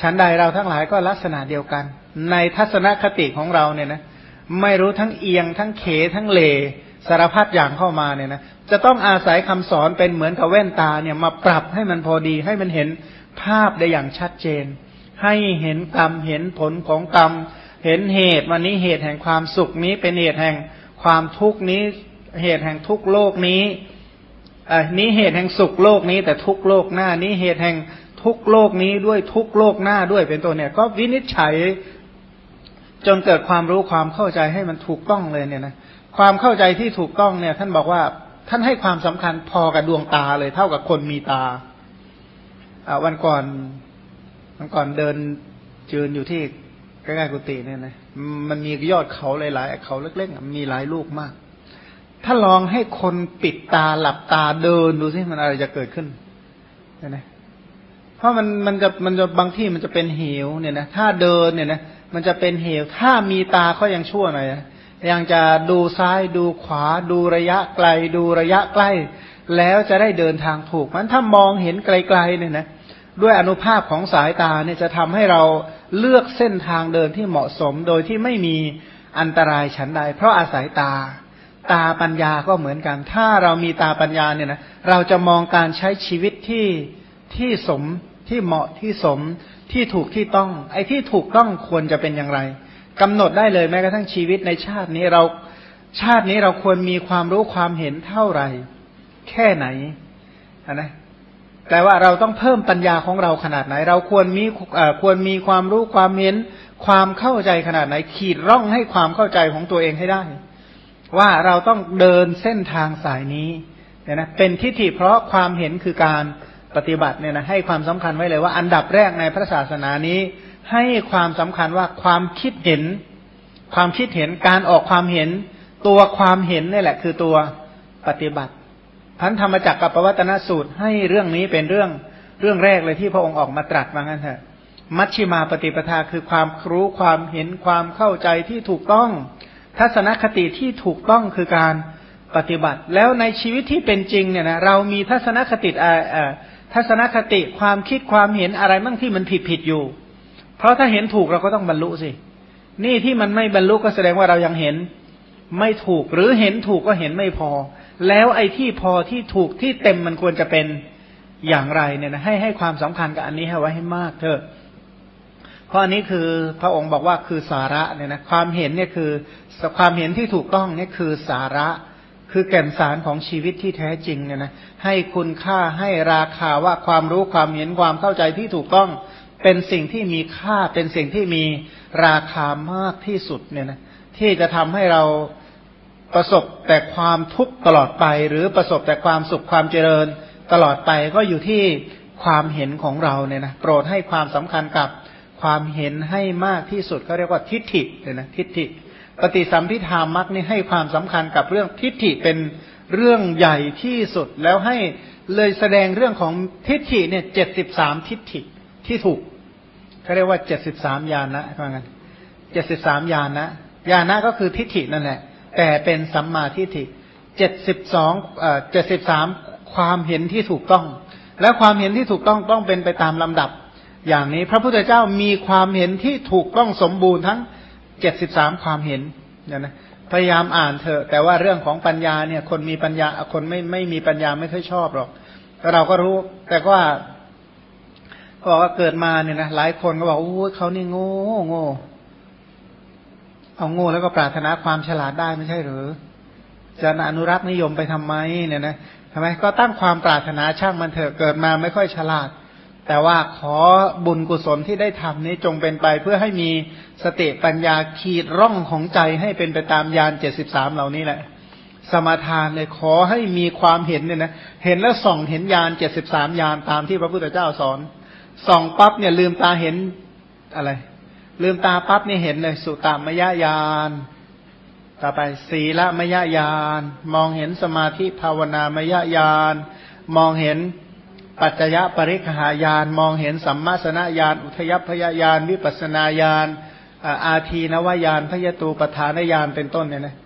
ชั้นใดเราทั้งหลายก็ลักษณะเดียวกัน ในทัศนคติของเราเนี่ยนะไม่รู้ทั้งเอียงทั้งเขทั้งเลสารพัดอย่างเข้ามาเนี่ยนะจะต้องอาศัยคำสอนเป็นเหมือนกับแว่นตาเนี่ยมาปรับให้มันพอดี ให้มันเห็นภาพได้อย่างชัดเจน ให้เห็นกรรมเห็นผลของกรรม เห็นเหตุวันนี้เหตุแห่งความสุขนี้เป็นเหตุแห่งความทุกนี้ เหตุแห่งทุกโลกนี้อ่านี้เหตุแห่งสุขโลกนี้แต่ทุกโลกหน้านี้เหตุแห่ง ทุกโลกนี้ด้วยทุกโลกหน้าด้วยเป็นตัวเนี่ย ก็วินิจฉัยจนเกิดความรู้ความเข้าใจให้มันถูกต้องเลยเนี่ยนะความเข้าใจที่ถูกต้องเนี่ย ท่านบอกว่าท่านให้ความสำคัญพอกับดวงตาเลย เท่ากับคนมีตาอ่าวันก่อนวันก่อนเดินจืนอยู่ที่ใกล้ๆกุฏิเนี่ยนะมันมียอดเขาหลายๆเขาเล็กๆมีหลายลูกมาก ถ้าลองให้คนปิดตาหลับตาเดินดูสิมันอะไรจะเกิดขึ้นเนี่ยนะ เพราะมันมันจะมันจะบางที่มันจะเป็นเหวเนี่ยนะถ้าเดินเนี่ยนะมันจะเป็นเหวถ้ามีตาก็ยังชั่วหน่อยยังจะดูซ้ายดูขวา ดูระยะไกล ดูระยะใกล้ แล้วจะได้เดินทางถูกมันถ้ามองเห็นไกลๆเนี่ยนะด้วยอนุภาพของสายตาเนี่ยจะทำให้เราเลือกเส้นทางเดินที่เหมาะสมโดยที่ไม่มีอันตรายฉันใด เพราะอาศัยตา ตาปัญญาก็เหมือนกัน ถ้าเรามีตาปัญญาเนี่ยนะเราจะมองการใช้ชีวิตที่ ที่สมที่เหมาะที่สมที่ถูกที่ต้อง ไอ้ที่ถูกต้องควรจะเป็นอย่างไรกำหนดได้เลยแม้กระทั่งชีวิตในชาตินี้เราชาตินี้เราควรมีความรู้ความเห็นเท่าไหร่ แค่ไหนนะแต่ว่าเราต้องเพิ่มปัญญาของเราขนาดไหน เราควรมีควรมีความรู้ความเห็นความเข้าใจขนาดไหน ขีดร่องให้ความเข้าใจของตัวเองให้ได้ ว่าเราต้องเดินเส้นทางสายนี้เนี่ยนะเป็นทิฏฐิเพราะความเห็นคือการ ปฏิบัติเนี่ยนะให้ความสำคัญไว้เลยว่า อันดับแรกในพระศาสนานี้ ให้ความสำคัญว่าความคิดเห็น ความคิดเห็นการออกความเห็น ตัวความเห็นนี่แหละ คือตัวปฏิบัติพันธรรมจักรกับปวัตนสูตรให้เรื่องนี้เป็นเรื่องเรื่องแรกเลยที่พระองค์ออกมาตรัสว่างั้นเถอะมัชชิมาปฏิปทาคือความรู้ความเห็นความเข้าใจที่ถูกต้อง ทัศนคติที่ถูกต้องคือการปฏิบัติ แล้วในชีวิตที่เป็นจริงเนี่ยนะเรามีทัศนคติอ่า ทัศนคติความคิดความเห็นอะไรบ้างที่มันผิดผิดอยู่ เพราะถ้าเห็นถูกเราก็ต้องบรรลุสิ นี่ที่มันไม่บรรลุก็แสดงว่าเรายังเห็น ไม่ถูกหรือเห็นถูกก็เห็นไม่พอ แล้วไอ้ที่พอที่ถูกที่เต็มมันควรจะเป็นอย่างไรเนี่ยนะให้ให้ความสำคัญกับอันนี้ให้ไว้ให้มากเถอะเพราะอันนี้คือพระองค์บอกว่าคือสาระเนี่ยนะความเห็นเนี่ยคือความเห็นที่ถูกต้องเนี่ยคือสาระ คือแก่นสารของชีวิตที่แท้จริงเนี่ยนะให้คุณค่าให้ราคาว่าความรู้ความเห็นความเข้าใจที่ถูกต้องเป็นสิ่งที่มีค่าเป็นสิ่งที่มีราคามากที่สุดเนี่ยนะที่จะทำให้เราประสบแต่ความทุกข์ตลอดไป หรือประสบแต่ความสุขความเจริญตลอดไปก็อยู่ที่ความเห็นของเราเนี่ยนะโปรดให้ความสำคัญกับความเห็นให้มากที่สุดเขาเรียกว่าทิฏฐิเนี่ยนะทิฏฐิ ปฏิสัมพิธามักนี่ให้ความสำคัญกับเรื่องทิฏฐิเป็นเรื่องใหญ่ที่สุดแล้วให้เลยแสดงเรื่องของทิฏฐิเนี่ยเจ็ดสิบสามทิฏฐิที่ถูกเขาเรียกว่าเจ็ดสิบสามยานะว่างั้นเจ็ดสิบสามยานะยานะก็คือทิฏฐินั่นแหละ แต่เป็นสัมมาทิฏฐิเจ็ดสิบสองเจ็ดสิบสามความเห็นที่ถูกต้อง และความเห็นที่ถูกต้องต้องเป็นไปตามลำดับ อย่างนี้พระพุทธเจ้ามีความเห็นที่ถูกต้องสมบูรณ์ทั้ง เจ็ดสิบสามความเห็นเนี่ยนะพยายามอ่านเถอะ แต่ว่าเรื่องของปัญญาเนี่ย คนมีปัญญาคนไม่ไม่มีปัญญาไม่ค่อยชอบหรอกเราก็รู้ แต่ว่าบอกว่าเกิดมาเนี่ยนะหลายคนก็บอกโอ้เขานี่โง่โง่เอาโง่แล้วก็ปรารถนาความฉลาดได้ไม่ใช่หรือจะอนุรักษ์นิยมไปทำไมเนี่ยนะทำไมก็ตั้งความปรารถนาช่างมันเถอะเกิดมาไม่ค่อยฉลาด แต่ว่าขอบุญกุศลที่ได้ทำนี้จงเป็นไปเพื่อให้มีสติปัญญาขีดร่องของใจให้เป็นไปตามยานเจ็ดสิบสามเหล่านี้แหละ สมาทานเลยขอให้มีความเห็นเนี่ยนะเห็นแล้วส่องเห็นยานเจ็ดสิบสามยานตามที่พระพุทธเจ้าสอนส่องปั๊บเนี่ยลืมตาเห็นอะไร ลืมตาปั๊บเนี่ยเห็นเลยสุตามยญาณต่อไปศีละมยญาณมองเห็นสมาธิภาวนามยญาณมองเห็น ปัจจยปริคหายานมองเห็นสัมมาสนญาณอุทยพยญาณวิปัสนาญาณอาทีนวายานพยตูปทานญาณเป็นต้นเนี่ยนะ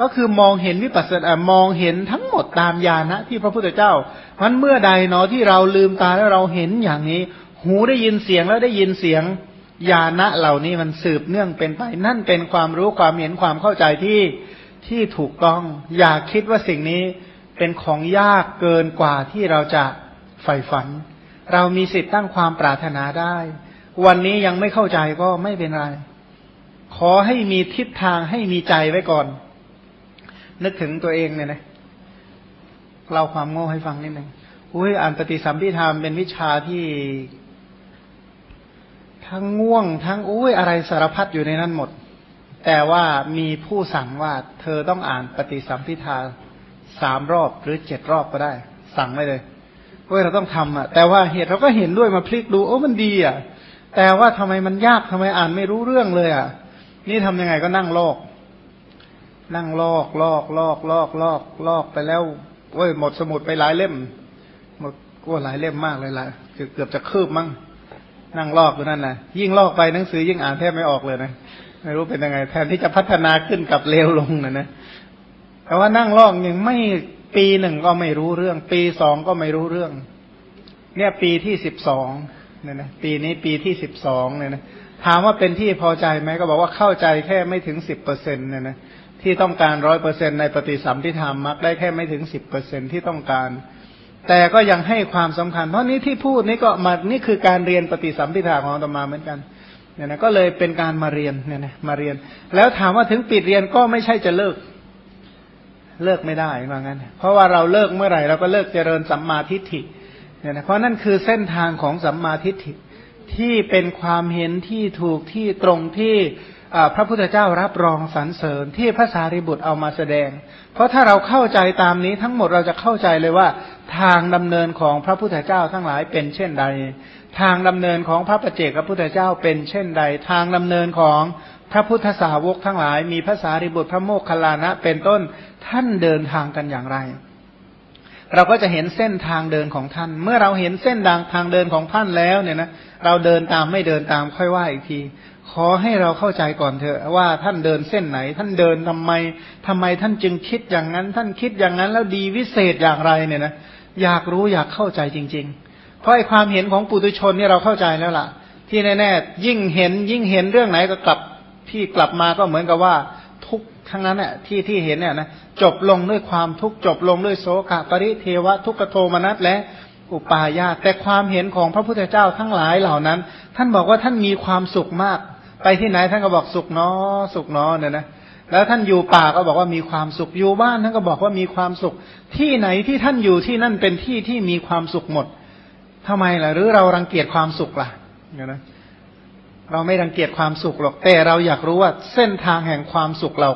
ก็คือมองเห็นวิปัสสนามองเห็นทั้งหมดตามญาณนะที่พระพุทธเจ้ามันเมื่อใดเนาะที่เราลืมตาแล้วเราเห็นอย่างนี้ หูได้ยินเสียงแล้วได้ยินเสียงญาณะเหล่านี้มันสืบเนื่องเป็นไป นั่นเป็นความรู้ความเห็นความเข้าใจที่ที่ถูกต้อง อย่าคิดว่าสิ่งนี้เป็นของยากเกินกว่าที่เราจะ ใฝ่ฝัน เรามีสิทธิ์ตั้งความปรารถนาได้ วันนี้ยังไม่เข้าใจก็ไม่เป็นไร ขอให้มีทิศทางให้มีใจไว้ก่อน นึกถึงตัวเองเนี่ยนะเล่าความโง่ให้ฟังนิดหนึ่งอุ้ยอ่านปฏิสัมพิธามเป็นวิชาที่ ทั้งง่วง ทั้งอุ้ยอะไรสารพัดอยู่ในนั้นหมด แต่ว่ามีผู้สั่งว่า เธอต้องอ่านปฏิสัมพิธาสามรอบหรือเจ็ดรอบก็ได้ สั่งไว้เลย เว้ยเราต้องทำอะ แต่ว่าเหตุเราก็เห็นด้วยมาพลิกดูโอ้มันดีอะ แต่ว่าทำไมมันยากทำไมอ่านไม่รู้เรื่องเลยอะ นี่ทำยังไงก็นั่งลอก นั่งลอกลอกลอกลอกลอกลอกไปแล้วเว้ยหมดสมุดไปหลายเล่ม หมดก็หลายเล่มมากเลยล่ะเกือบจะคืบมั้งนั่งลอกอยู่นั่นแหละยิ่งลอกไปหนังสือยิ่งอ่านแทบไม่ออกเลยนะไม่รู้เป็นยังไง แทนที่จะพัฒนาขึ้นกับเลวลงนะนะแต่ว่านั่งลอกยังไม่ ปีหนึ่งก็ไม่รู้เรื่อง ปีสองก็ไม่รู้เรื่อง เนี่ยปีที่สิบสองเนี่ยนะปีนี้ปีที่สิบสองเนี่ยนะถามว่าเป็นที่พอใจไหมก็บอกว่าเข้าใจแค่ไม่ถึงสิบเปอร์เซ็นต์เนี่ยนะที่ต้องการร้อยเปอร์เซ็นในปฏิสัมพิธามมักได้แค่ไม่ถึงสิบเปอร์เซ็นที่ต้องการ แต่ก็ยังให้ความสำคัญ เพราะนี้ที่พูดนี้ก็มานี่คือการเรียนปฏิสัมพิธาของตมาเหมือนกันเนี่ยนะก็เลยเป็นการมาเรียนเนี่ยนะมาเรียน แล้วถามว่าถึงปิดเรียนก็ไม่ใช่จะเลิก เลิกไม่ได้ว่างั้น เพราะว่าเราเลิกเมื่อไหร่เราก็เลิกเจริญสัมมาทิฏฐิเนี่ยนะเพราะนั่นคือเส้นทางของสัมมาทิฏฐิที่เป็นความเห็นที่ถูกที่ตรงที่พระพุทธเจ้ารับรองสรรเสริญที่พระสารีบุตรเอามาแสดง เพราะถ้าเราเข้าใจตามนี้ทั้งหมดเราจะเข้าใจเลยว่า ทางดำเนินของพระพุทธเจ้าทั้งหลายเป็นเช่นใด ทางดำเนินของพระปเจกพระพุทธเจ้าเป็นเช่นใด ทางดำเนินของพระพุทธสาวกทั้งหลาย มีพระสารีบุตรพระโมคคัลลานะเป็นต้น ท่านเดินทางกันอย่างไร เราก็จะเห็นเส้นทางเดินของท่าน เมื่อเราเห็นเส้นดังทางเดินของท่านแล้วเนี่ยนะเราเดินตามไม่เดินตามค่อยว่าอีกที ขอให้เราเข้าใจก่อนเถอะว่าท่านเดินเส้นไหน ท่านเดินทำไมทำไมท่านจึงคิดอย่างนั้น ท่านคิดอย่างนั้นแล้วดีวิเศษอย่างไรเนี่ยนะอยากรู้อยากเข้าใจจริง ๆ เพราะไอ้ความเห็นของปุถุชนเนี่ยเราเข้าใจแล้วล่ะ ที่แน่ๆยิ่งเห็นยิ่งเห็นเรื่องไหนก็กลับที่กลับมาก็เหมือนกับว่า ทั้งนั้นเนี่ยที่ที่เห็นเนี่ยนะจบลงด้วยความทุกข์จบลงด้วยโศกะปริเทวะทุกขโทมนัสและอุปาญาตแต่ความเห็นของพระพุทธเจ้าทั้งหลายเหล่านั้น ท่านบอกว่าท่านมีความสุขมาก ไปที่ไหนท่านก็บอกสุขเนอสุขเนอเนี่ยนะแล้วท่านอยู่ป่าก็บอกว่ามีความสุขอยู่บ้านท่านก็บอกว่ามีความสุข ที่ไหนที่ท่านอยู่ที่นั่นเป็นที่ที่มีความสุขหมดทำไมล่ะ หรือเรารังเกียจความสุขล่ะเนี่ยนะเราไม่รังเกียจความสุขหรอกแต่เราอยากรู้ว่าเส้นทางแห่งความสุขเรา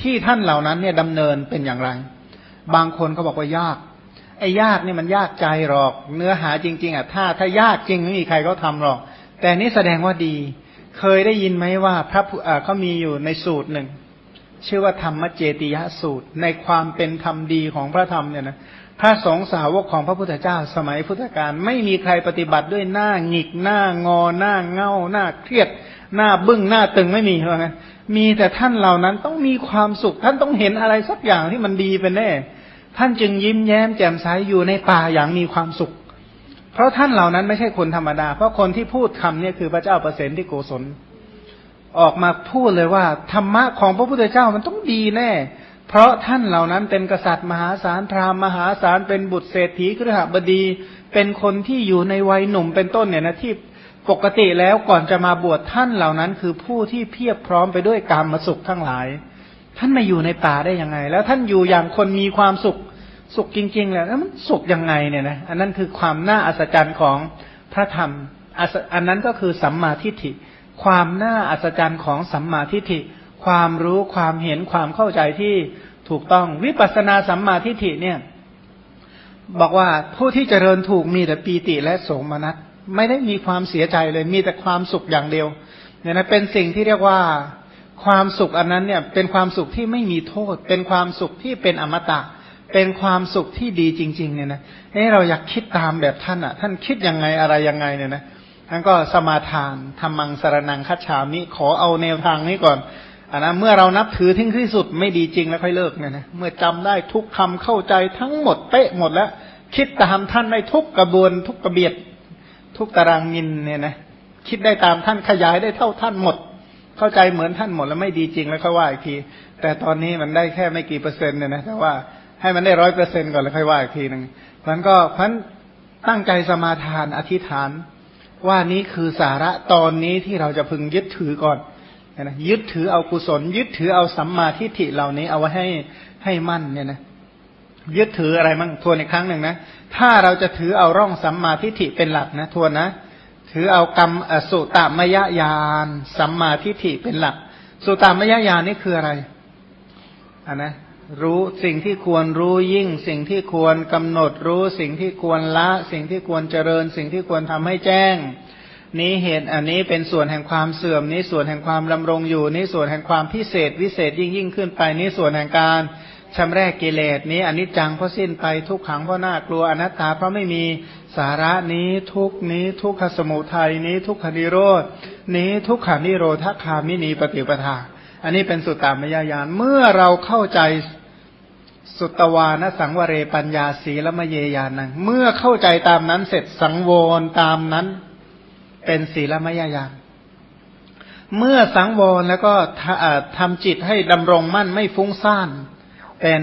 ที่ท่านเหล่านั้นเนี่ยดำเนินเป็นอย่างไร บางคนเขาบอกว่ายาก ไอ้ยากนี่มันยากใจหรอก เนื้อหาจริง ๆอะถ้าถ้ายากจริงไม่มีใครเขาทาหรอก แต่นี่แสดงว่าดี เคยได้ยินไหมว่าพระเขามีอยู่ในสูตรหนึ่ง ชื่อว่าธรรมเจติยสูตร ในความเป็นธรรมดีของพระธรรมเนี่ยนะพระสงฆ์สาวกของพระพุทธเจ้าสมัยพุทธกาลไม่มีใครปฏิบัติด้วยหน้าหงิกหน้างอหน้าเง่าหน้าเครียด หน้าบึ้งหน้าตึงไม่มีเท่านั้นมีแต่ท่านเหล่านั้นต้องมีความสุข ท่านต้องเห็นอะไรสักอย่างที่มันดีเป็นแน่ ท่านจึงยิ้มแย้มแจ่มใสอยู่ในป่าอย่างมีความสุข เพราะท่านเหล่านั้นไม่ใช่คนธรรมดา เพราะคนที่พูดคำเนี่ยคือพระเจ้าประเสนที่โกศล ออกมาพูดเลยว่าธรรมะของพระพุทธเจ้ามันต้องดีแน่ เพราะท่านเหล่านั้นเป็นกษัตริย์มหาศาลพราหมณ์มหาศาลเป็นบุตรเศรษฐีครหบดี เป็นคนที่อยู่ในวัยหนุ่มเป็นต้นเนี่ยนะที่ ปกติแล้วก่อนจะมาบวชท่านเหล่านั้น คือผู้ที่เพียบพร้อมไปด้วยกามสุขทั้งหลาย ท่านมาอยู่ในป่าได้ยังไง แล้วท่านอยู่อย่างคนมีความสุขสุขจริงๆและแล้วมันสุขยังไงเนี่ยนะอันนั้นคือความน่าอัศจรรย์ของพระธรรมอันนั้นก็คือสัมมาทิฏฐิ ความน่าอัศจรรย์ของสัมมาทิฏฐิ ความรู้ความเห็นความเข้าใจที่ถูกต้องวิปัสสนาสัมมาทิฏฐิเนี่ย บอกว่าผู้ที่เจริญถูกมีแต่ปีติและโสมนัส ไม่ได้มีความเสียใจเลย มีแต่ความสุขอย่างเดียวเนี่ยนะเป็นสิ่งที่เรียกว่าความสุขอันนั้นเนี่ย เป็นความสุขที่ไม่มีโทษ เป็นความสุขที่เป็นอมตะ เป็นความสุขที่ดีจริง ๆ เนี่ยนะเอ้เราอยากคิดตามแบบท่านอะ ท่านคิดยังไงอะไรยังไงเนี่ยนะท่านก็สมาทานธรรมังสารนังคัจฉามิขอเอาแนวทางนี้ก่อนอันนะเมื่อเรานับถือทิ้งที่สุดไม่ดีจริงแล้วค่อยเลิกเนี่ยนะเมื่อจำได้ทุกคำเข้าใจทั้งหมดเป๊ะหมดแล้ว คิดตามท่านในทุกกระบวนทุกกระเบียด ทุกตารางมิลเนี่ยนะคิดได้ตามท่านขยายได้เท่าท่านหมด เข้าใจเหมือนท่านหมดแล้วไม่ดีจริงแล้วค่อยว่าอีกที แต่ตอนนี้มันได้แค่ไม่กี่เปอร์เซ็นต์เนี่ยนะแต่ว่าให้มันได้ร้อยเปอร์เซ็นก่อนแล้วค่อยว่าอีกทีหนึ่งมันก็พันตั้งใจสมาทานอธิษฐาน ว่านี้คือสาระตอนนี้ที่เราจะพึงยึดถือก่อนนะยึดถือเอากุศล ยึดถือเอาสัมมาทิฏฐิเหล่านี้เอาไว้ให้ให้มั่นเนี่ยนะ ยึดถืออะไรมั่งทวนอีกครั้งหนึ่งนะ ถ้าเราจะถือเอาร่องสัมมาทิฏฐิเป็นหลักนะทวนนะ ถือเอากรรมสุตตมยญาณสัมมาทิฏฐิเป็นหลัก สุตตมยญาณนี่คืออะไรอ่านะรู้สิ่งที่ควรรู้ยิ่ง สิ่งที่ควรกำหนดรู้ สิ่งที่ควรละ สิ่งที่ควรเจริญ สิ่งที่ควรทำให้แจ้ง นี้เหตุอันนี้เป็นส่วนแห่งความเสื่อม นี้ส่วนแห่งความดำรงอยู่ นี้ส่วนแห่งความพิเศษวิเศษยิ่งยิ่งขึ้นไป นี้ส่วนแห่งการ ชำแรกกิเลสนี้อนิจจังเพราะสิ้นไปทุกขังเพราะน่ากลัวอนัตตาเพราะไม่มีสาระนี้ทุกนี้ทุกขสมุทัยนี้ทุกขนิโรธนี้ทุกขานิโรธคามินีปฏิปทา อันนี้เป็นสุตตามยาญาณเมื่อเราเข้าใจสุตวานสังวเรปัญญาสีละมเยยานังเมื่อเข้าใจตามนั้นเสร็จสังวรตามนั้นเป็นศีลมยญาณเมื่อสังวรแล้วก็ทำจิตให้ดำรงมั่นไม่ฟุ้งซ่าน เป็น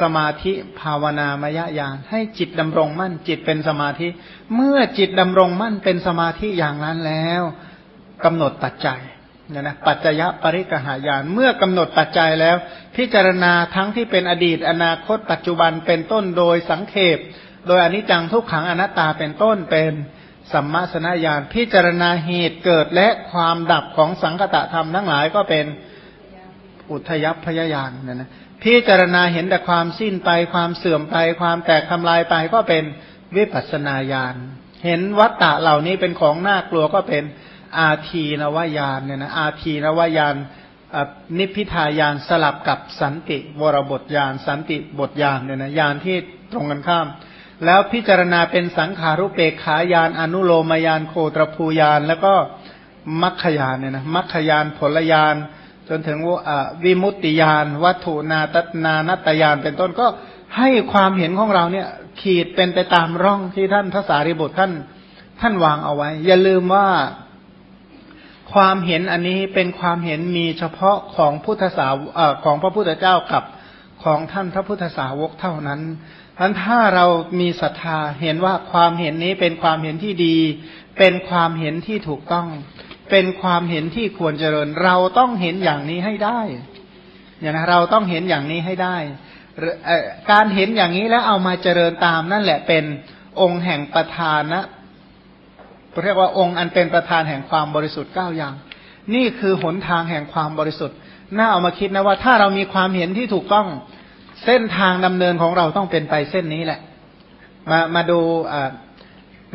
สมาธิภาวนามยญาณให้จิตดำรงมั่น จิตเป็นสมาธิ เมื่อจิตดำรงมั่นเป็นสมาธิอย่างนั้นแล้วกำหนดปัจจัยเนี่ยนะปัจจยปริกหายานเมื่อกำหนดปัจจัยแล้ว พิจารณาทั้งที่เป็นอดีต อนาคต ปัจจุบันเป็นต้นโดยสังเขปโดยอนิจจังทุกขังอนัตตาเป็นต้นเป็นสัมมาสนญาณพิจารณาเหตุเกิดและความดับของสังคตะธรรมทั้งหลายก็เป็นอุทยพยายานเนี่ยนะ พิจารณาเห็นแต่ความสิ้นไปความเสื่อมไป ความแตกทำลายไปก็เป็นวิปัสนาญาณเห็นวัตตะเหล่านี้เป็นของน่ากลัวก็เป็นอาทีนวายานเนี่ยนะอาทีนวายานนิพพิทายานสลับกับสันติวรบทยานสันติบทยานเนี่ยนะยานที่ตรงกันข้าม แล้วพิจารณาเป็นสังขารุเปกขายานอนุโลมยานโคตรภูยานแล้วก็มัคคยานเนี่ยนะมัคคยานผลยาน จนถึงวิมุตติยานวัตถุนาตนานัตยานเป็นต้นก็ให้ความเห็นของเราเนี่ย ขีดเป็นไปตามร่องที่ท่านทศาริบุตรท่านท่านวางเอาไว้ อย่าลืมว่าความเห็นอันนี้เป็นความเห็นมีเฉพาะของพุทธสาวของพระพุทธเจ้ากับของท่านพระพุทธสาวกเท่านั้นพันถ้าเรามีศรัทธาเห็นว่าความเห็นนี้เป็นความเห็นที่ดี เป็นความเห็นที่ถูกต้อง เป็นความเห็นที่ควรเจริญ เราต้องเห็นอย่างนี้ให้ได้เนี่ยนะเราต้องเห็นอย่างนี้ให้ได้การเห็นอย่างนี้แล้วเอามาเจริญตามนั่นแหละเป็นองค์แห่งประธานนะเรียกว่าองค์อันเป็นประธานแห่งความบริสุทธิ์เก้าอย่าง นี่คือหนทางแห่งความบริสุทธิ์น่าเอามาคิดนะว่าถ้าเรามีความเห็นที่ถูกต้องเส้นทางดำเนินของเราต้องเป็นไปเส้นนี้แหละ มามาดู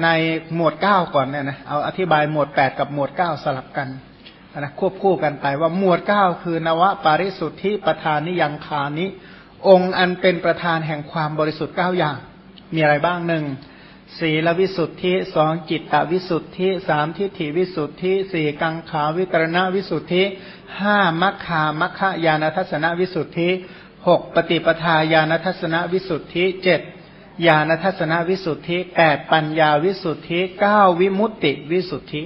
ในหมวดเก้าก่อนเนี่ยนะเอาอธิบายหมวดแปดกับหมวดเก้าสลับกันนะควบคู่กันไปว่าหมวดเก้าคือนวะปาริสุทธิประธานนิยังคานิ องค์อันเป็นประธานแห่งความบริสุทธิ์เก้าอย่าง มีอะไรบ้างหนึ่งสีลวิสุทธิสองจิตตวิสุทธิสามทิฏฐิวิสุทธิสี่กังขาวิตรณวิสุทธิห้ามัคคามัคคายานทัศนวิสุทธิหกปฏิปทาญาณทัศนวิสุทธิเจ็ด ญาณทัศนวิสุทธิแปดปัญญาวิสุทธิเก้าวิมุตติวิสุทธิ